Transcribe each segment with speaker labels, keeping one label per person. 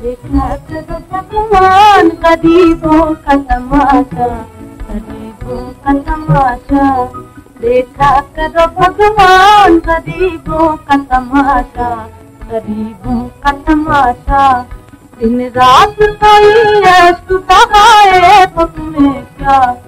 Speaker 1: देखा करो भगवान गरीबों का तमाशा गरीबों का तमाशा करो भगवान गरीबों का गरीबों का दिन रात कोई है, सुबह आए तो क्या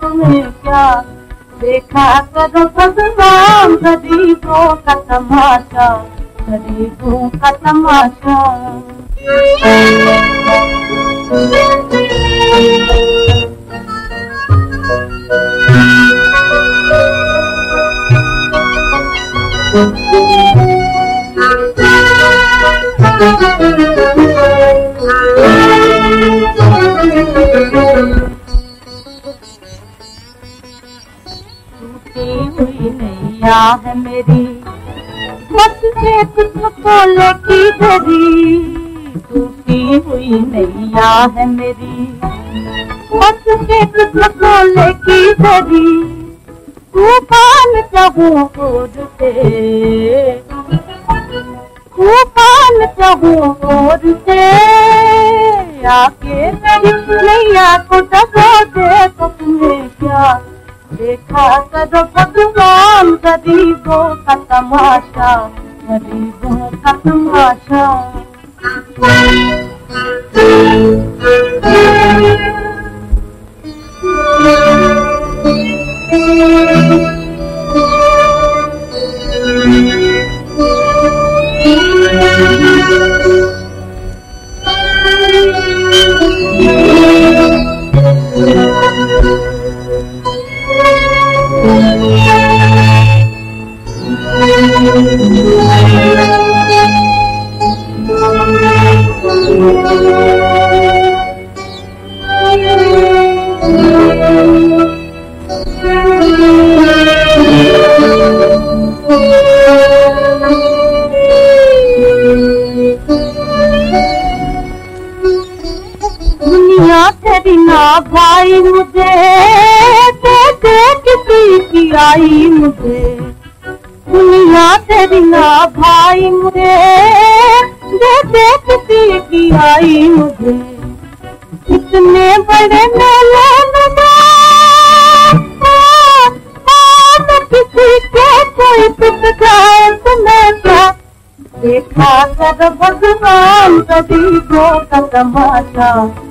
Speaker 1: तो क्या देखा? करो भगवान गरीबों का तमाशा गरीबों का तमाशा। टूटी हुई नैया है मेरी। मत से कुछ बोले की धरी टूटी हुई नैया है मेरी। मत से कुछ की धरी तूफ़ान चाहूँ और से। तूफ़ान चाहूँ और से। आके नैया को दबो दे तो तुम्हें क्या देखा करो भगवान गरीबों का तमाशा गरीबों का तमाशा दुनिया तेरी ना भाई मुझे दे दे किसी की आई मुझे। दुनिया तेरी ना भाई मुझे दे दे किसी की आई मुझे। इतने बड़े मेले किसी देखा कर भगवान गरीबों का तमाशा। का